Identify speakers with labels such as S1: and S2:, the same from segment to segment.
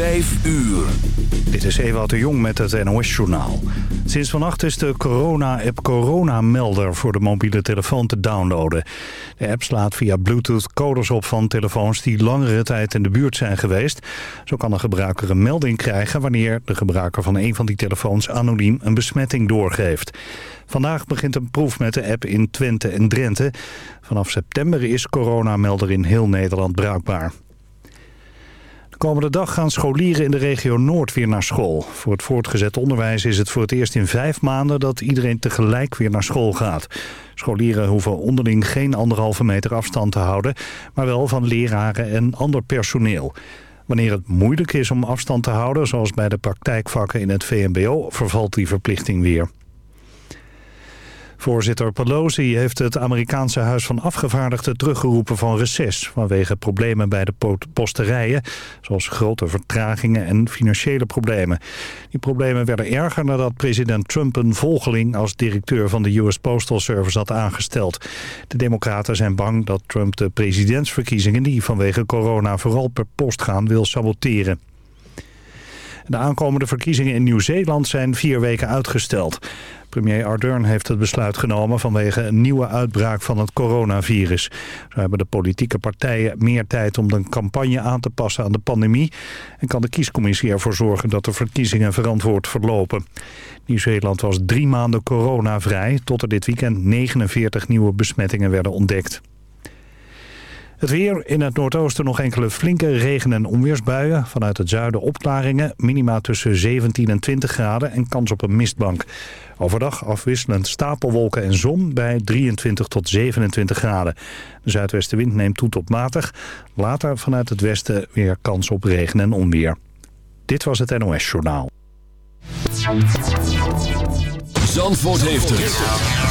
S1: Vijf uur.
S2: Dit is Ewout de Jong met het NOS-journaal. Sinds vannacht is de corona-app Corona-melder voor de mobiele telefoon te downloaden. De app slaat via Bluetooth codes op van telefoons die langere tijd in de buurt zijn geweest. Zo kan een gebruiker een melding krijgen wanneer de gebruiker van een van die telefoons anoniem een besmetting doorgeeft. Vandaag begint een proef met de app in Twente en Drenthe. Vanaf september is Corona-melder in heel Nederland bruikbaar. Komende dag gaan scholieren in de regio Noord weer naar school. Voor het voortgezet onderwijs is het voor het eerst in vijf maanden dat iedereen tegelijk weer naar school gaat. Scholieren hoeven onderling geen anderhalve meter afstand te houden, maar wel van leraren en ander personeel. Wanneer het moeilijk is om afstand te houden, zoals bij de praktijkvakken in het VMBO, vervalt die verplichting weer. Voorzitter Pelosi heeft het Amerikaanse Huis van Afgevaardigden teruggeroepen van reces... vanwege problemen bij de posterijen, zoals grote vertragingen en financiële problemen. Die problemen werden erger nadat president Trump een volgeling als directeur van de US Postal Service had aangesteld. De democraten zijn bang dat Trump de presidentsverkiezingen die vanwege corona vooral per post gaan wil saboteren. De aankomende verkiezingen in Nieuw-Zeeland zijn vier weken uitgesteld. Premier Ardern heeft het besluit genomen vanwege een nieuwe uitbraak van het coronavirus. Zo hebben de politieke partijen meer tijd om de campagne aan te passen aan de pandemie... en kan de kiescommissie ervoor zorgen dat de verkiezingen verantwoord verlopen. Nieuw-Zeeland was drie maanden coronavrij tot er dit weekend 49 nieuwe besmettingen werden ontdekt. Het weer in het noordoosten nog enkele flinke regen- en onweersbuien. Vanuit het zuiden opklaringen. Minima tussen 17 en 20 graden en kans op een mistbank. Overdag afwisselend stapelwolken en zon bij 23 tot 27 graden. De zuidwestenwind neemt toe tot matig. Later vanuit het westen weer kans op regen en onweer. Dit was het NOS Journaal.
S1: Zandvoort heeft het.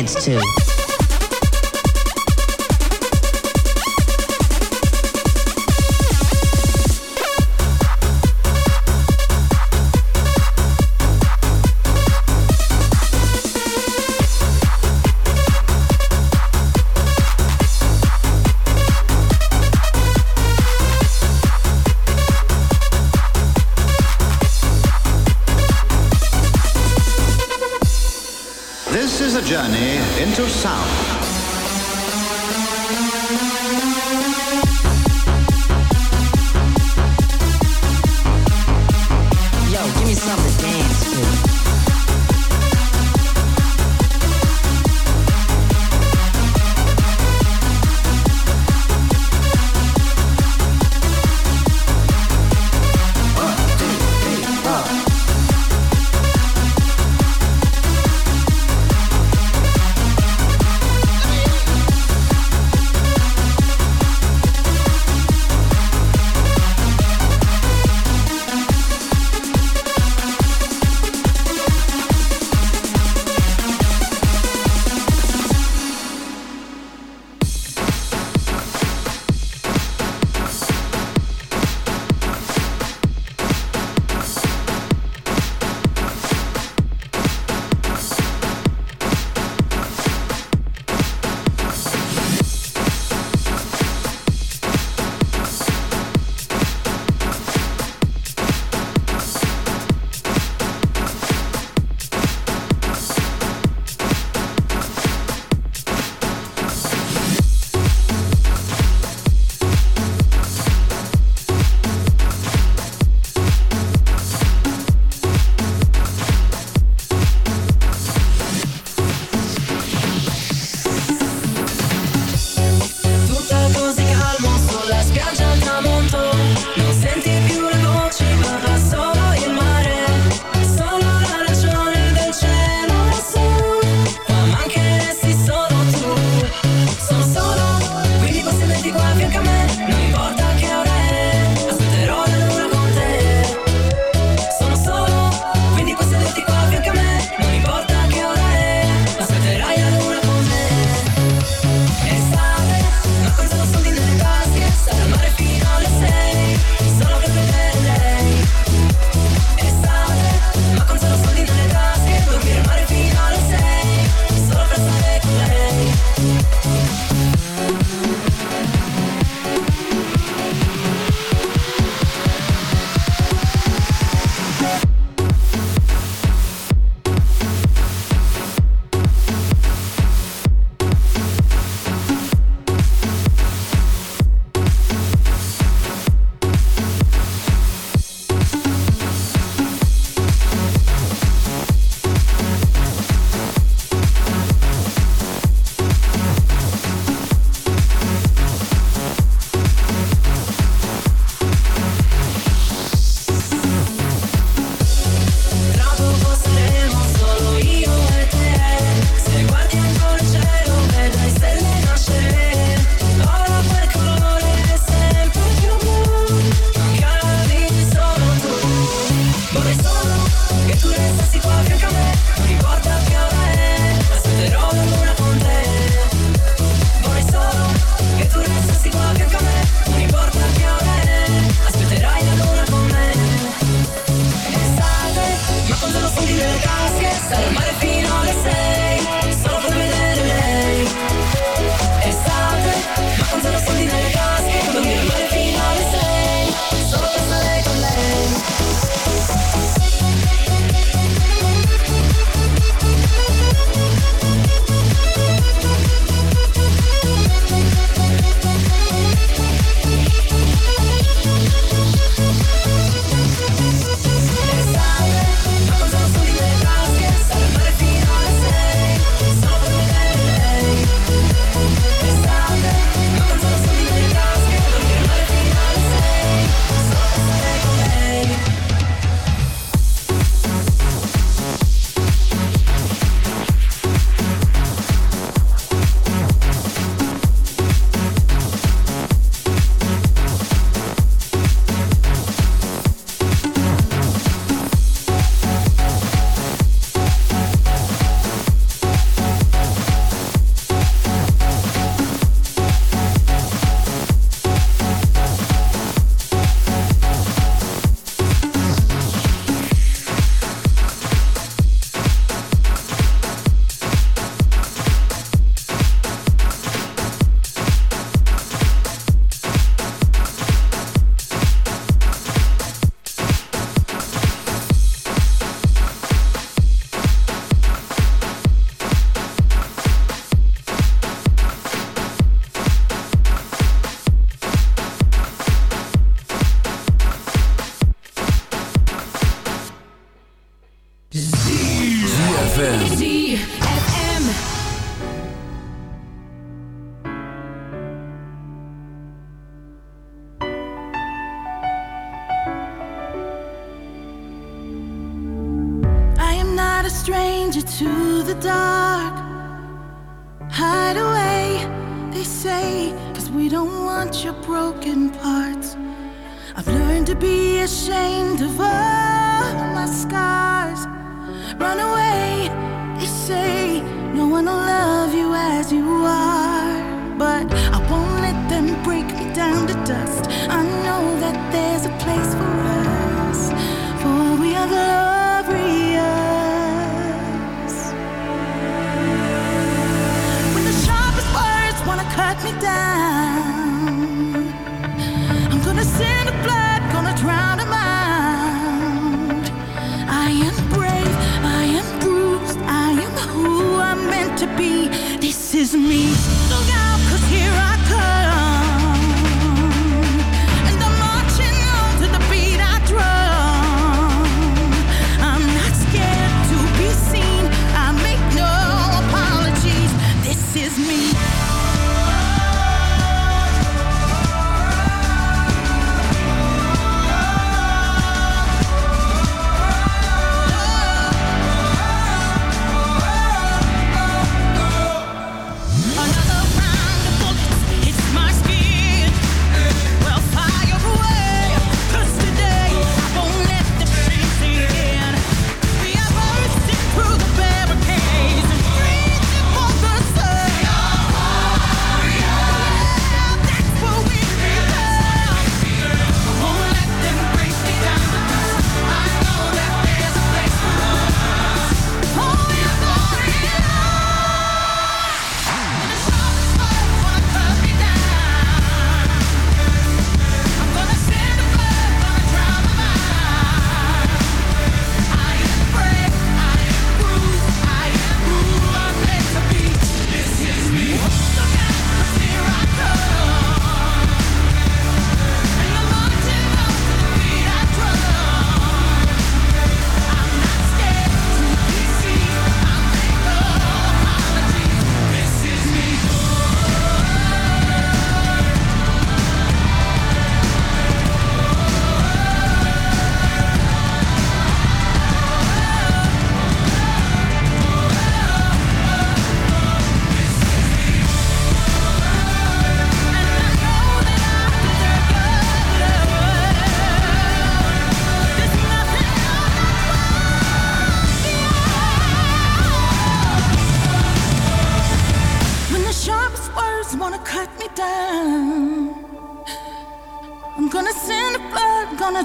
S3: dance to.
S4: sound.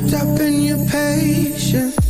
S5: wrapped up in your patience.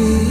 S5: see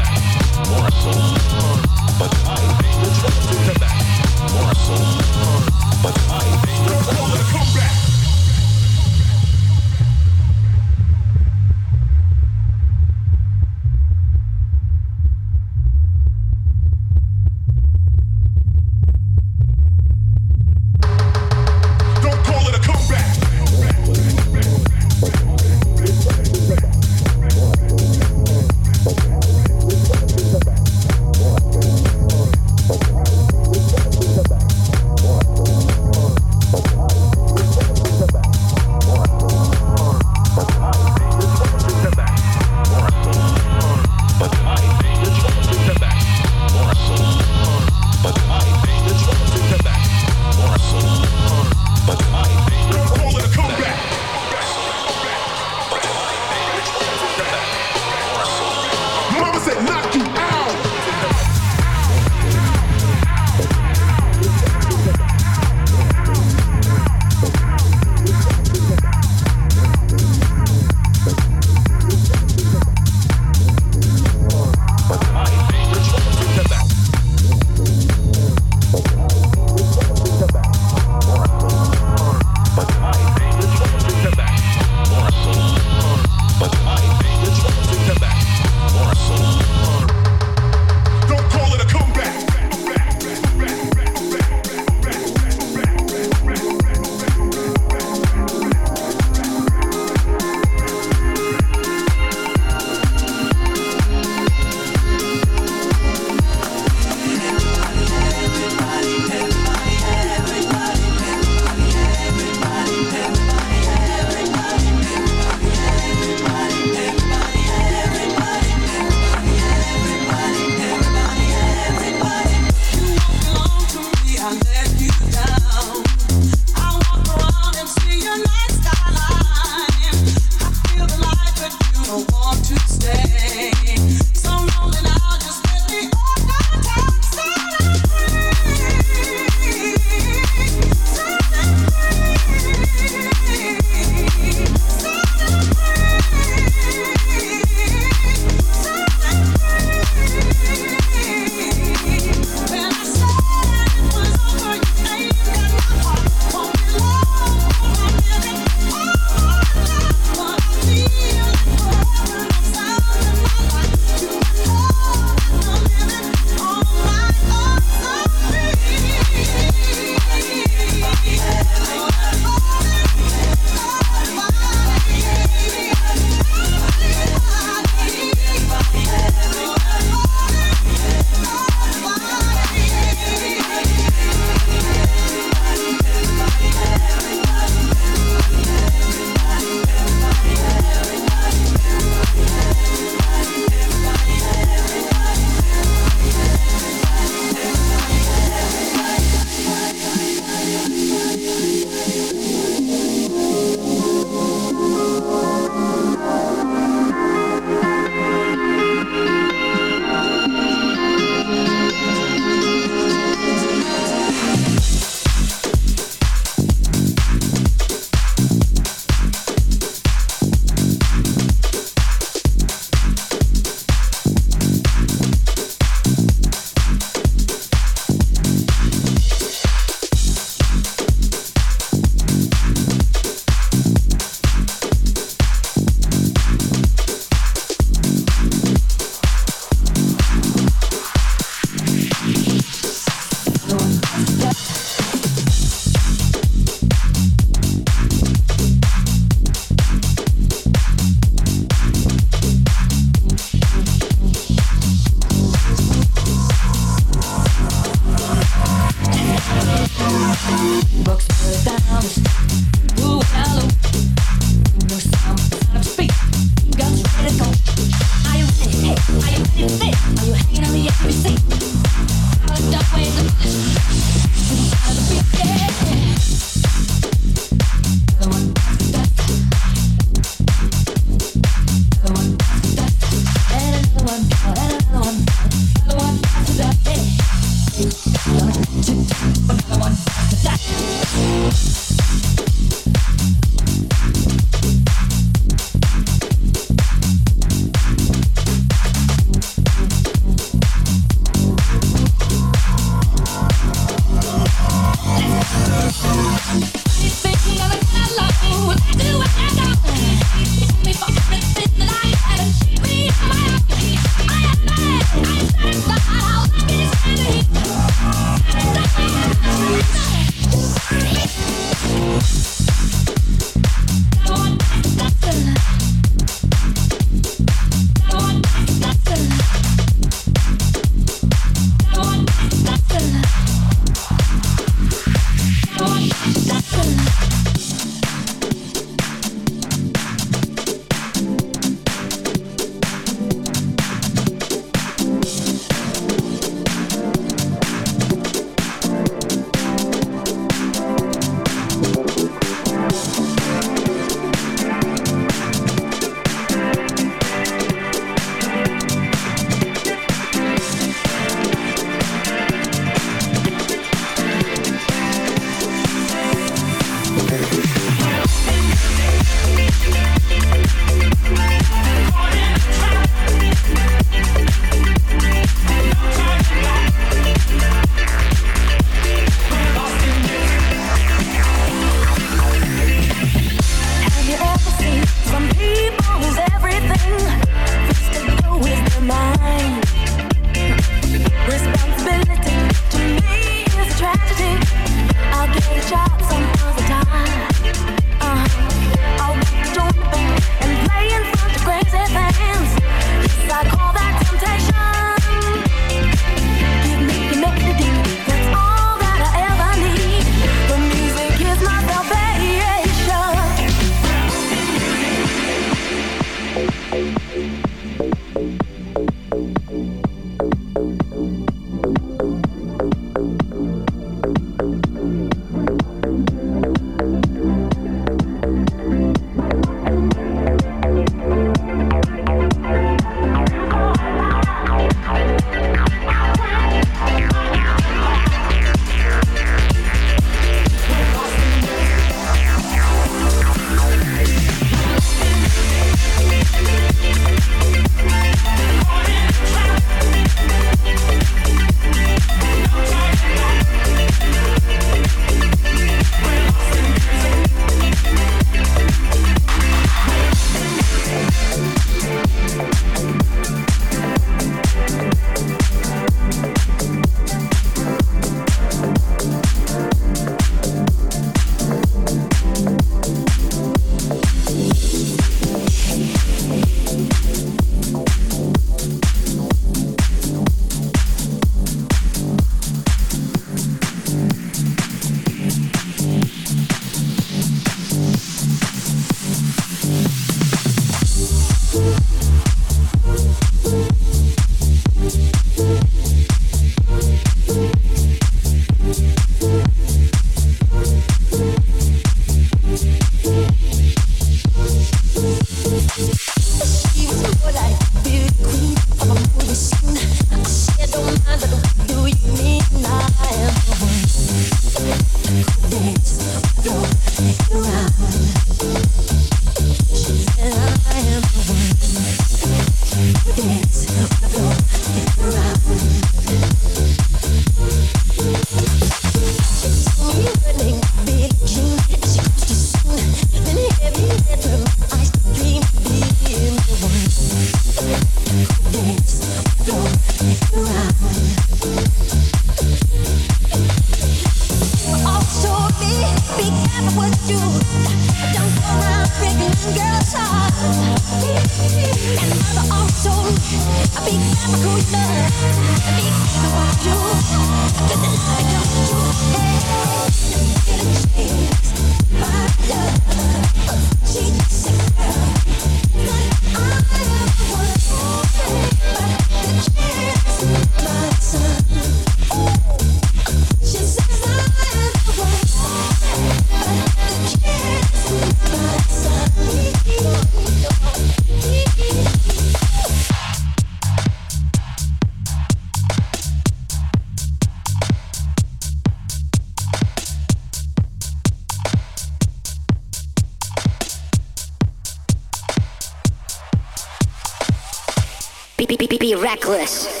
S5: be,
S6: be, be, be
S7: reckless.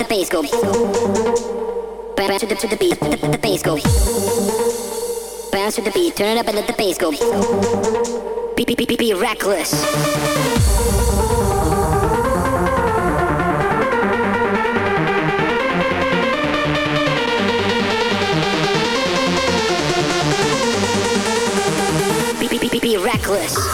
S7: let the bass go. Bounce to the, to the beat, Let the, bass go. Bounce to the beat, turn it up and let the bass go. Be, be, be, be, be reckless. Be, be, be, be, be reckless.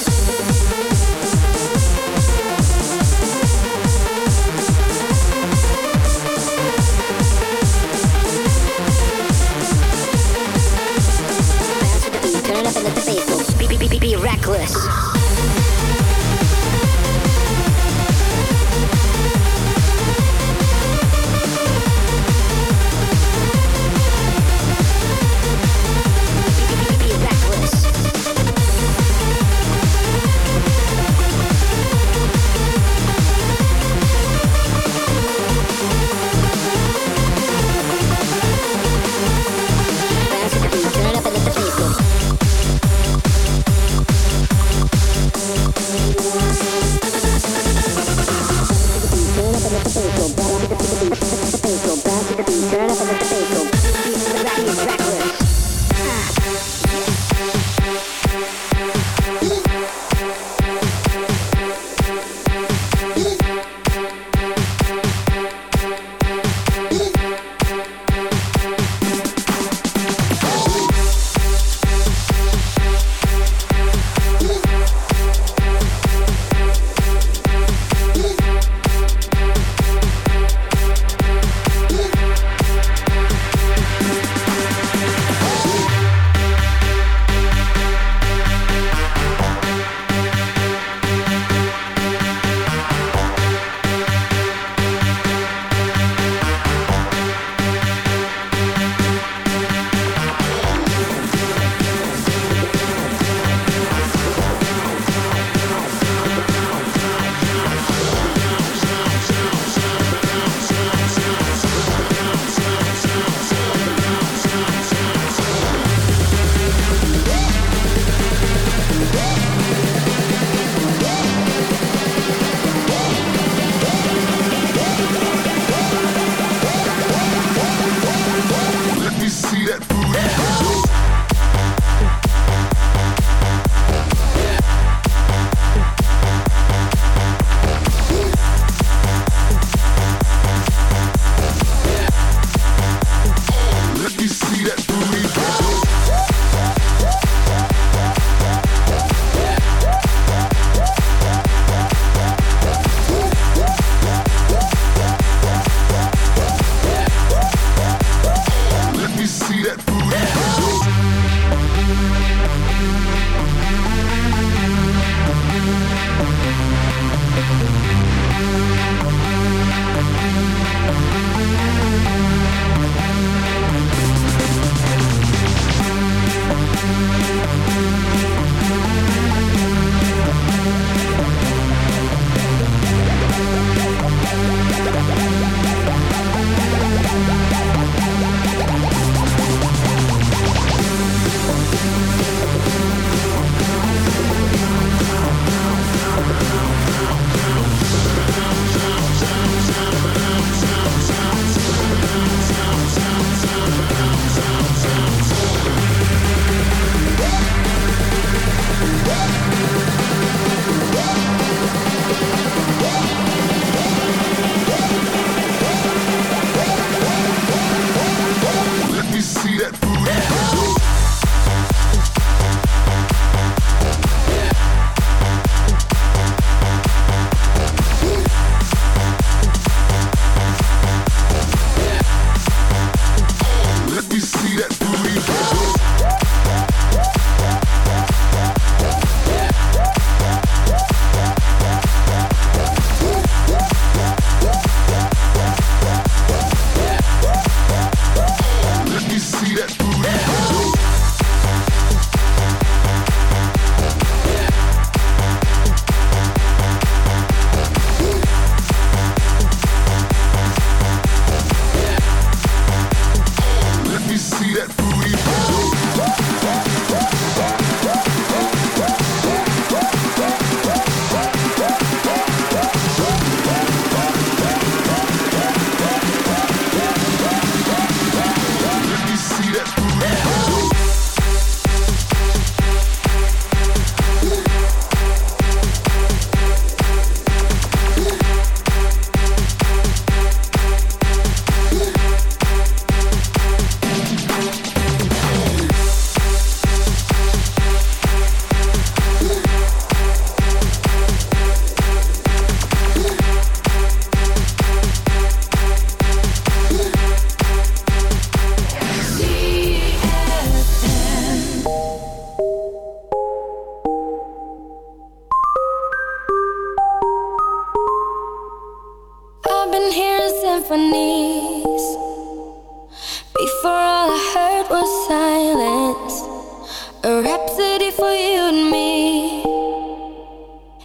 S6: a rhapsody for you and me,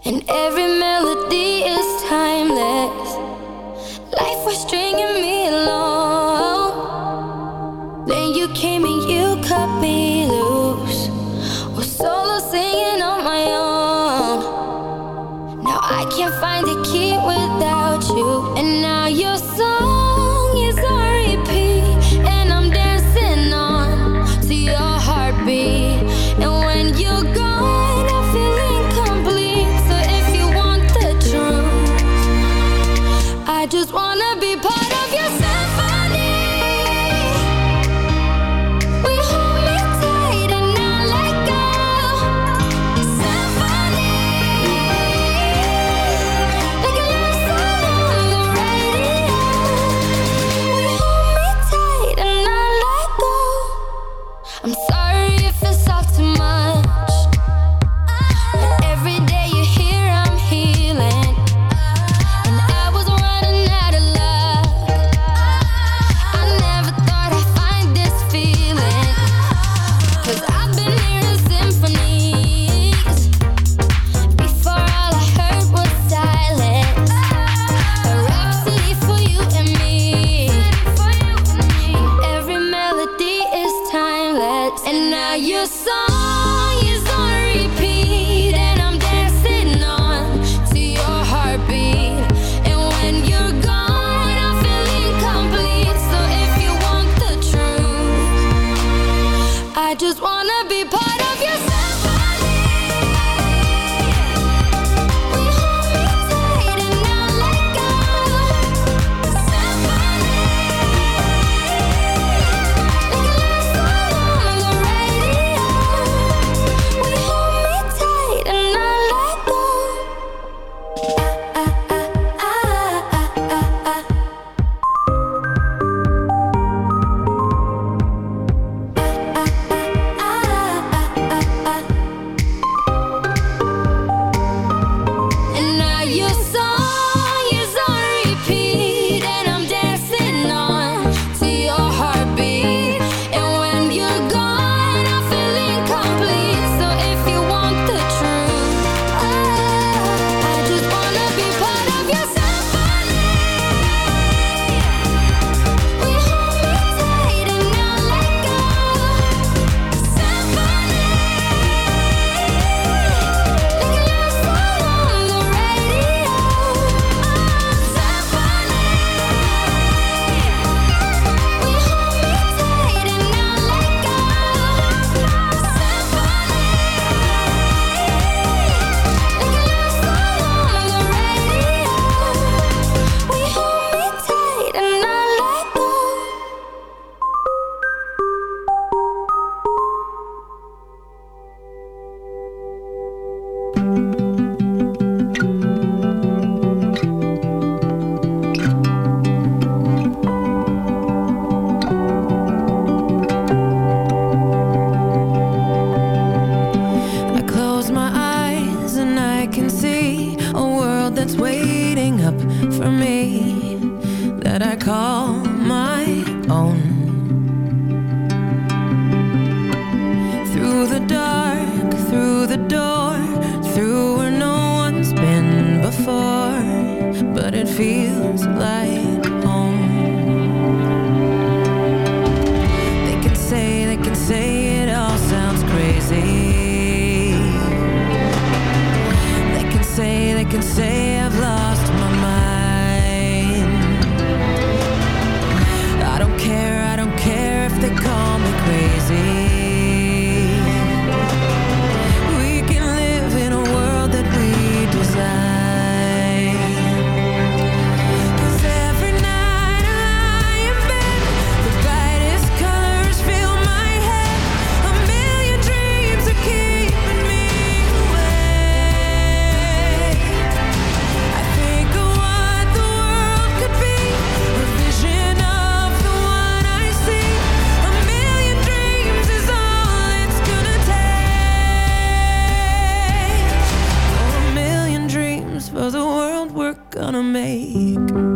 S6: and every man the
S8: dark, through the door, through where no one's been before, but it feels like home. They can say, they can say it all sounds crazy. They can say, they can say gonna make